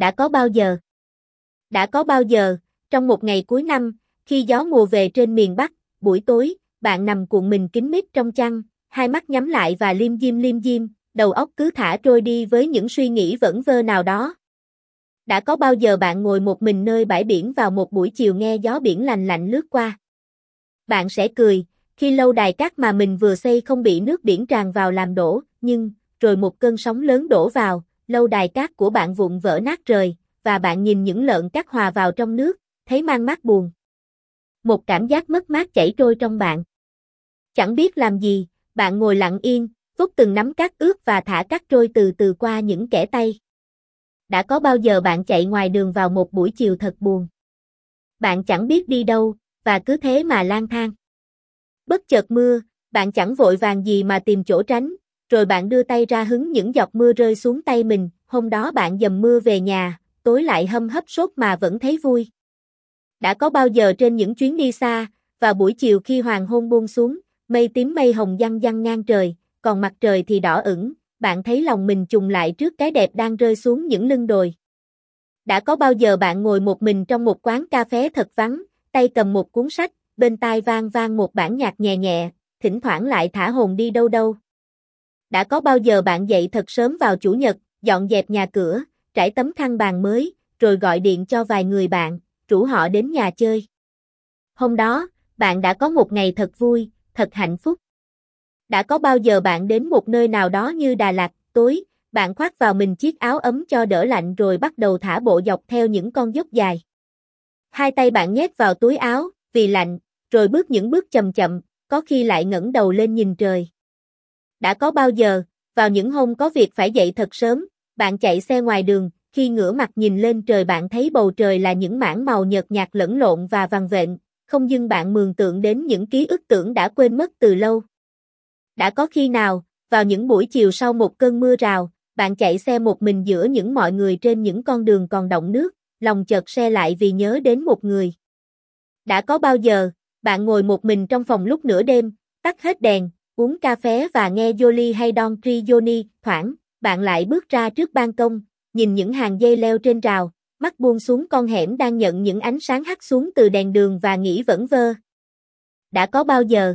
Đã có bao giờ? Đã có bao giờ, trong một ngày cuối năm, khi gió mùa về trên miền Bắc, buổi tối, bạn nằm cuộn mình kín mít trong chăn, hai mắt nhắm lại và liêm diêm liêm diêm, đầu óc cứ thả trôi đi với những suy nghĩ vẩn vơ nào đó. Đã có bao giờ bạn ngồi một mình nơi bãi biển vào một buổi chiều nghe gió biển lành lạnh lướt qua? Bạn sẽ cười, khi lâu đài cát mà mình vừa xây không bị nước biển tràn vào làm đổ, nhưng, rồi một cơn sóng lớn đổ vào, lâu đài cát của bạn vụn vỡ nát rời, và bạn nhìn những lợn cát hòa vào trong nước, thấy mang mát buồn. Một cảm giác mất mát chảy trôi trong bạn. Chẳng biết làm gì, bạn ngồi lặng yên, vút từng nắm cát ướt và thả cát trôi từ từ qua những kẻ tay. Đã có bao giờ bạn chạy ngoài đường vào một buổi chiều thật buồn? Bạn chẳng biết đi đâu, và cứ thế mà lang thang. Bất chợt mưa, bạn chẳng vội vàng gì mà tìm chỗ tránh, rồi bạn đưa tay ra hứng những giọt mưa rơi xuống tay mình, hôm đó bạn dầm mưa về nhà, tối lại hâm hấp sốt mà vẫn thấy vui. Đã có bao giờ trên những chuyến đi xa, và buổi chiều khi hoàng hôn buông xuống, mây tím mây hồng văng văng ngang trời, còn mặt trời thì đỏ ửng, bạn thấy lòng mình trùng lại trước cái đẹp đang rơi xuống những lưng đồi. Đã có bao giờ bạn ngồi một mình trong một quán cà phê thật vắng, tay cầm một cuốn sách, bên tai vang vang một bản nhạc nhẹ nhẹ, thỉnh thoảng lại thả hồn đi đâu đâu. Đã có bao giờ bạn dậy thật sớm vào chủ nhật, dọn dẹp nhà cửa, trải tấm khăn bàn mới, rồi gọi điện cho vài người bạn, rủ họ đến nhà chơi. Hôm đó, bạn đã có một ngày thật vui, thật hạnh phúc. Đã có bao giờ bạn đến một nơi nào đó như Đà Lạt, tối, bạn khoác vào mình chiếc áo ấm cho đỡ lạnh rồi bắt đầu thả bộ dọc theo những con dốc dài. Hai tay bạn nhét vào túi áo, vì lạnh, rồi bước những bước chậm chậm, có khi lại ngẩng đầu lên nhìn trời. Đã có bao giờ, vào những hôm có việc phải dậy thật sớm, bạn chạy xe ngoài đường, khi ngửa mặt nhìn lên trời bạn thấy bầu trời là những mảng màu nhợt nhạt lẫn lộn và vàng vện, không dưng bạn mường tượng đến những ký ức tưởng đã quên mất từ lâu. Đã có khi nào, vào những buổi chiều sau một cơn mưa rào, bạn chạy xe một mình giữa những mọi người trên những con đường còn động nước, lòng chợt xe lại vì nhớ đến một người. Đã có bao giờ, bạn ngồi một mình trong phòng lúc nửa đêm, tắt hết đèn, uống cà phê và nghe Yoli hay Don Trioni, thoảng, bạn lại bước ra trước ban công, nhìn những hàng dây leo trên rào, mắt buông xuống con hẻm đang nhận những ánh sáng hắt xuống từ đèn đường và nghĩ vẩn vơ. Đã có bao giờ,